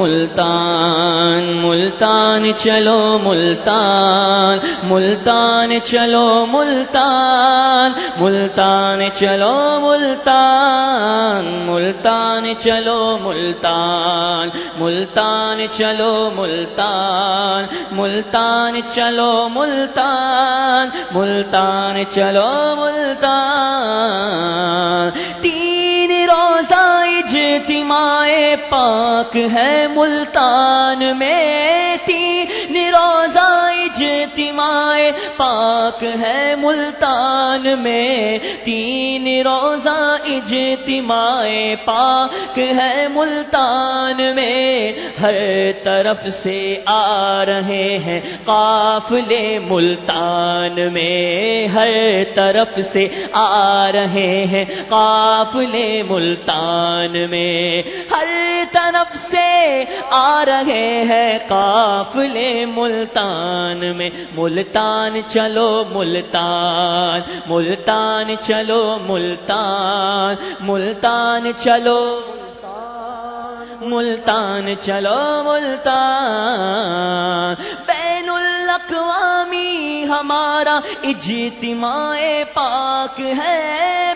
ملتان ملتان چلو ملتان ملتان چلو ملتان ملتان چلو ملتان ملتان چلو ملتان ملتان چلو ملتان ملتان چلو ملتان ملتان چلو ملتان۔ تین روزہ اجتماع پاک ہے ملتان میں تین اجتماع پاک ہے ملتان میں، تین روزہ اجتماع پاک ہے ملتان میں۔ ہر طرف سے آ رہے ہیں قافلے ملتان میں۔ ہر طرف سے آ رہے ہیں قافلے ملتان میں۔ ہر طرف سے آ رہے ہیں قافلے ملتان میں۔ ملتان، چلو ملتان ملتان، چلو ملتان ملتان، چلو ملتان چلو ملتان۔ بین الاقوامی ہمارا اجتماع پاک ہے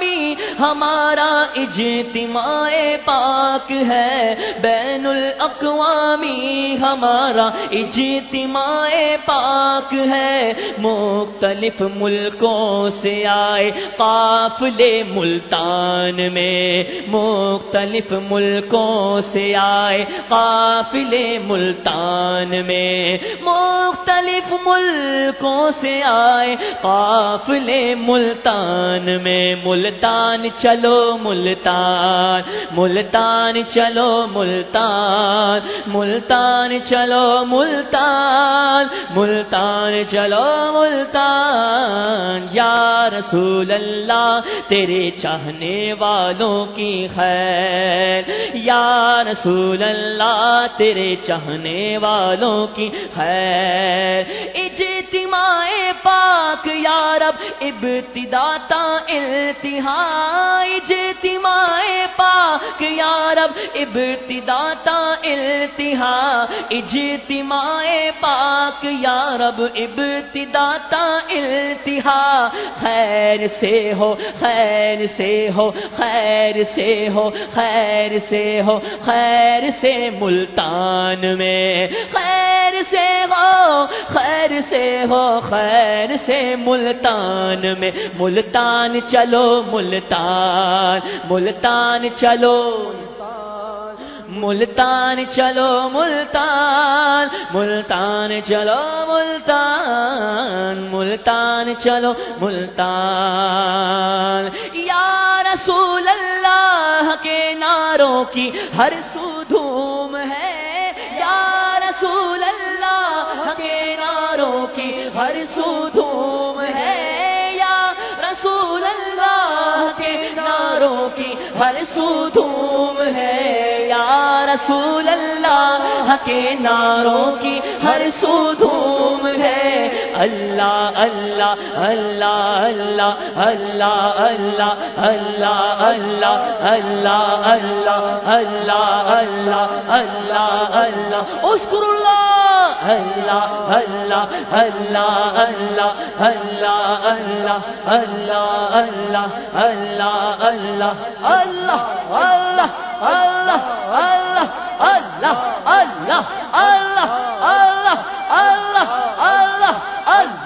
بین ہمارا اجتماع پاک ہے۔ بین الاقوامی، ہمارا اجتماع پاک ہے۔ مختلف ملکوں سے آئے قافلے ملتان میں۔ مختلف ملکوں سے آئے قافلے ملتان میں۔ مختلف ملکوں سے آئے قافلے ملتان میں۔ ملک ملتان، چلو ملتان ملتان، چلو ملتان ملتان، چلو ملتان ملتان، چلو ملتان۔ یا رسول اللہ، تیرے چاہنے والوں کی خیر۔ یا رسول اللہ، تیرے چاہنے والوں کی خیر۔ اجتماع پاک، یا رب، ابتدا تا التہا اجتماع پاک، یا رب، ابتدا تا التہا اجتماع پاک، یا رب، ابتدا تا التہا خیر سے ہو، خیر سے ہو، خیر سے ہو، خیر سے ہو، خیر سے ملتان میں، خیر سے ہو، خیر سے ہو، خیر سے ملتان میں۔ ملتان چلو، ملتان ملتان چلو ملتان چلو، ملتان ملتان چلو، ملتان ملتان چلو، ملتان۔ یا رسول اللہ کے ناروں کی ہر سو دھوم ہے یا رسول اللہ کے ناروں کی ہر سو دھوم ہے یا رسول اللہ کے ناروں کی ہر سو دھوم ہے اللہ اللہ اللہ اللہ اللہ اللہ اللہ اللہ اللہ اللہ اللہ اللہ اللہ اسکر اللہ اللہ اللہ اللہ اللہ اللہ اللہ اللہ اللہ اللہ اللہ اللہ اللہ اللہ اللہ اللہ اللہ اللہ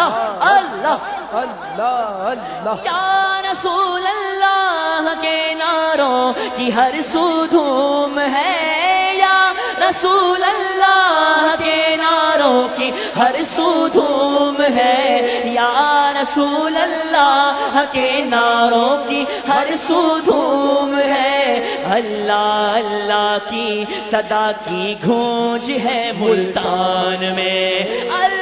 اللہ اللہ اللہ اللہ. یا رسول اللہ کے ناروں کی ہر سو دھوم ہے، یا رسول اللہ کے ناروں کی ہر سو دھوم ہے، یا رسول اللہ کے ناروں کی ہر سو دھوم ہے۔ اللہ اللہ کی صدا کی گونج ہے ملتان میں۔ اللہ اللہ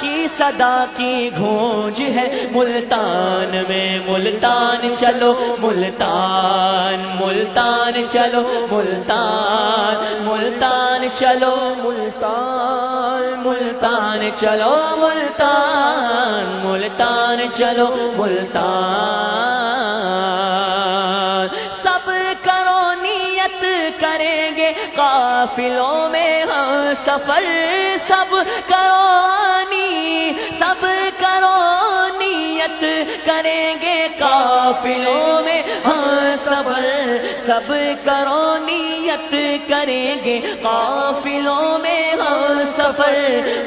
کی صدا کی گونج ہے ملتان میں ملتان چلو ملتان ملتان چلو ملتان ملتان چلو ملتان ملتان چلو ملتان ملتان چلو ملتان سب کرو نیت کریں گے قافلوں میں ہم سفر سب کرونی قافلوں میں ہاں ہم سفر سب کرو نیت کریں گے۔ قافلوں میں ہاں ہم سفر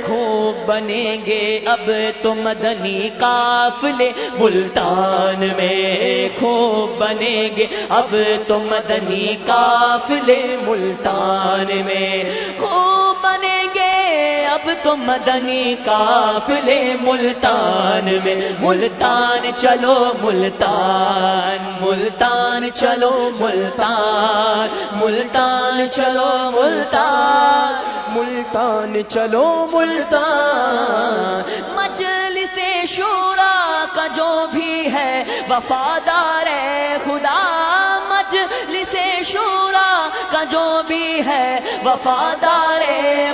خوب بنیں گے۔ اب تو مدنی قافلے ملتان میں خوب بنیں گے۔ اب تو مدنی قافلے ملتان میں خوب تو مدنی قافلے ملتان میں۔ ملتان چلو ملتان ملتان چلو ملتان ملتان چلو ملتان ملتان چلو ملتان۔ مجلس شورا کا جو بھی ہے، وفادار ہے خدا۔ مجلس شورا جو بھی ہے، وفادار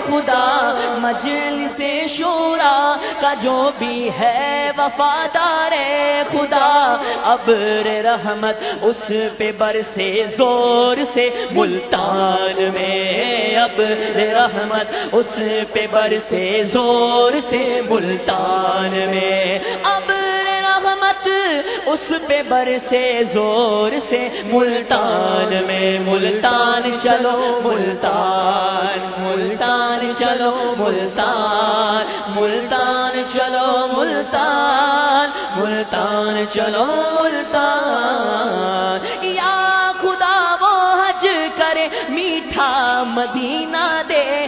خدا، مجلس شورا کا جو بھی ہے، وفادار خدا۔ ابر رحمت اس پہ برسے زور سے ملتان میں۔ ابر رحمت اس پہ برسے زور سے ملتان میں۔ ابر رحمت اس پہ برسے زور سے ملتان میں ملتان چلو، ملتان ملتان چلو، ملتان ملتان چلو، ملتان ملتان چلو، ملتان۔ یا خدا وہ حج کرے، میٹھا مدینہ دے۔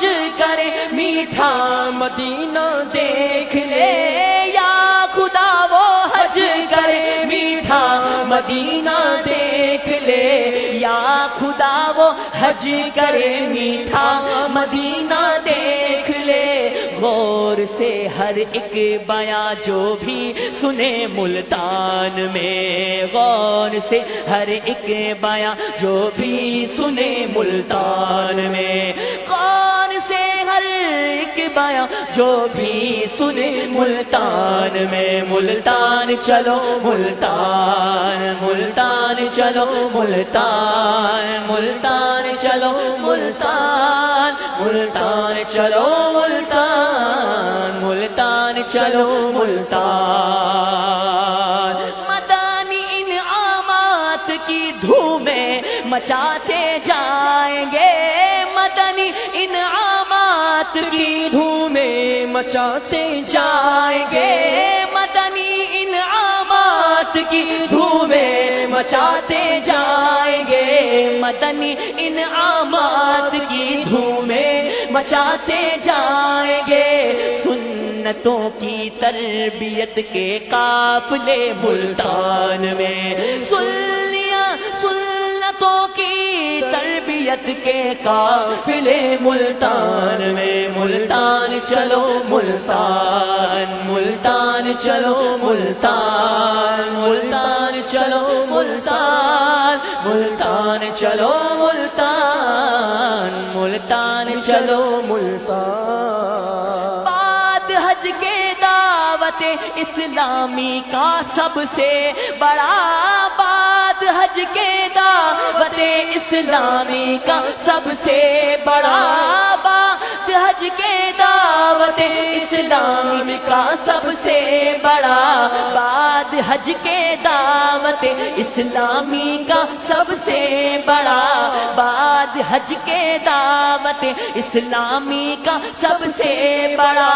جو حج کرے میٹھا مدینہ دیکھ لے۔ یا خدا وہ حج کرے میٹھا مدینہ دیکھ لے۔ یا خدا وہ حج کرے میٹھا مدینہ دیکھ لے۔ غور سے ہر ایک بیاں جو بھی سنے ملتان میں۔ غور سے ہر ایک بیاں جو بھی سنے ملتان میں۔ ایک جو بھی سنے ملتان میں، ملتان چلو، ملتان ملتان چلو، ملتان ملتان چلو، ملتان ملتان چلو، ملتان ملتان چلو، ملتان۔ مدانی انعامات کی دھومیں مچاتے جائیں گے۔ مدنی انعامات کی دھومیں مچاتے جائیں گے۔ مدنی انعامات کی دھومیں مچاتے جائیں گے۔ مدنی انعامات کی دھومیں مچاتے جائیں گے۔ سنتوں کی تربیت کے قافلے ملتان میں۔ سنیا شریعت کے قافلے ملتان میں، ملتان چلو ملتان ملتان چلو ملتان ملتان چلو ملتان ملتان چلو ملتان ملتان چلو ملتان۔ اسلامی کا سب سے بڑا باد حج کے دعوت اسلامی کا سب سے بڑا باد حج کے دعوت اسلامی کا سب سے بڑا بعد حج کے دعوت اسلامی کا سب سے بڑا، بعد حج کے دعوت اسلامی کا سب سے بڑا۔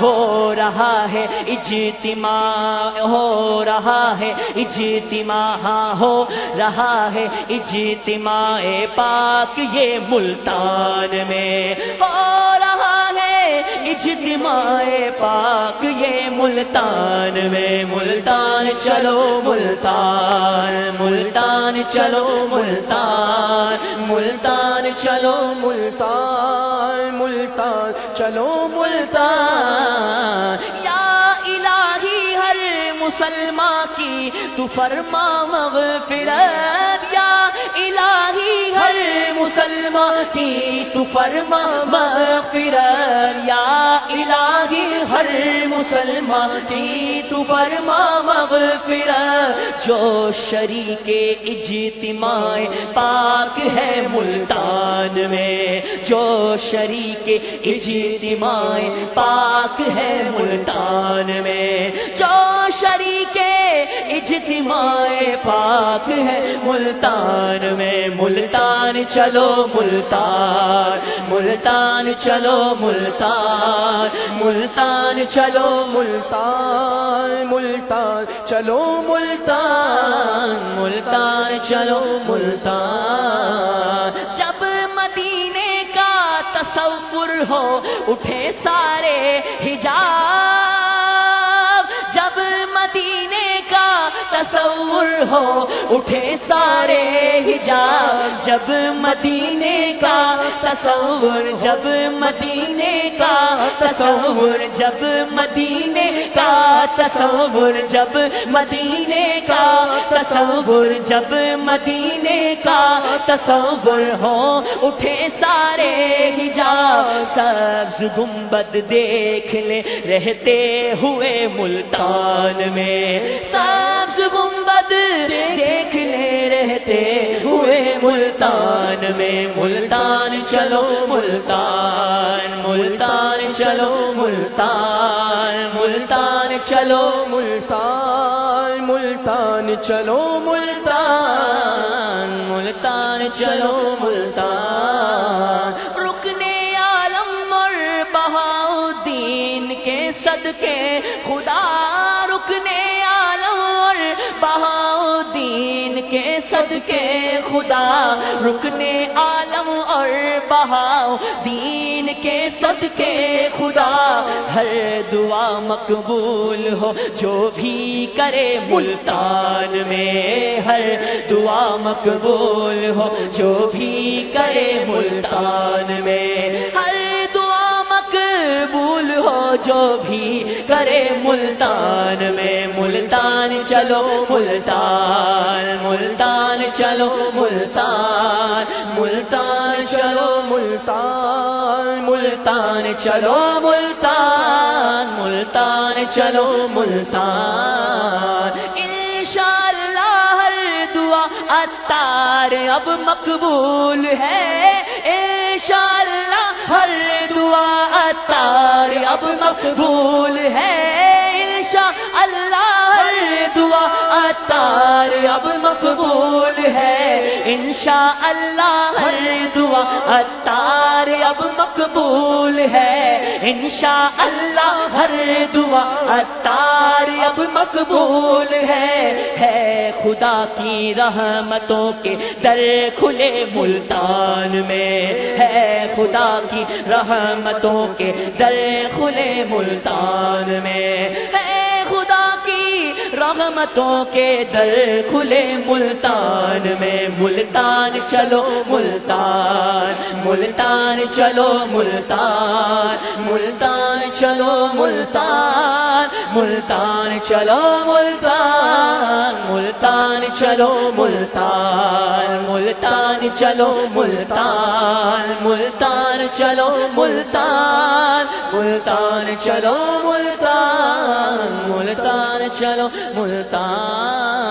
ہو رہا ہے اجتماع، ہو رہا ہے اجتماع ہاں ہو رہا ہے اجتماع پاک یہ ملتان میں۔ ہو رہا ہے اجتماع پاک، یہ ملتان میں ملتان، چلو ملتان ملتان، چلو ملتان ملتان، چلو ملتان ملتان، چلو ملتان۔ یا الہی، ہر مسلمان کی تو فرما مغفرت۔ یا الہی ہر کی تو فرما مغفرت یا الہی ہر مسلمان کی تو فرما مغفرت جو شریک اجتماع پاک ہے ملتان میں، جو شریک اجتماع پاک ہے ملتان میں، جو شریک اجتماع پاک ہے۔ ملتان میں ملتان چلو ملتان۔ ملتان چلو ملتان۔ ملتان چلو ملتان۔ ملتان چلو ملتان۔ ملتان چلو ملتان۔ جب مدینے کا تصور ہو، اٹھے سارے حجاب تصور ہو، اٹھے سارے حجاب جب مدینے کا تصور، جب مدینے کا تصور، جب مدینے کا تصور، جب مدینے کا تصور، جب مدینے کا تصور ہو، اٹھے سارے حجاب سبز گنبد دیکھ لے، رہتے ہوئے ملتان میں۔ سبز گنبد دیکھ لے رہتے ہوئے ملتان میں۔ ملتان چلو، ملتان ملتان چلو، ملتان ملتان چلو، ملتان ملتان چلو، ملتان ملتان چلو، ملتان۔ رکنے عالم اور بہاؤدین کے صدقے بہاؤدین کے صدقے خدا، رکنے عالم اور بہاؤ، دین کے صدقے خدا۔ ہر دعا مقبول ہو، جو بھی کرے ملتان میں۔ ہر دعا مقبول ہو، جو بھی کرے ملتان میں۔ جو بھی کرے ملتان میں، ملتان چلو، ملتان ملتان چلو، ملتان ملتان چلو، ملتان ملتان چلو، ملتان ملتان چلو، ملتان۔ انشاءاللہ ہر دعا اتار اب مقبول ہے۔ وہ مقبول ہے. انشاءاللہ ہر دعا اتار اب مقبول ہے. انشاءاللہ ہر دعا اتار اب مقبول ہے. ہے خدا کی رحمتوں کے در کھلے ملتان میں. ہے خدا کی رحمتوں کے در کھلے ملتان میں. ہے کی رحمتوں کے در کھلے ملتان میں، ملتان چلو ملتان ملتان چلو ملتان ملتان چلو ملتان ملتان چلو ملتان ملتان چلو ملتان ملتان چلو ملتان ملتان چلو ملتان ملتان چلو ملتان ملتان چلو ملتان۔